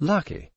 Lucky.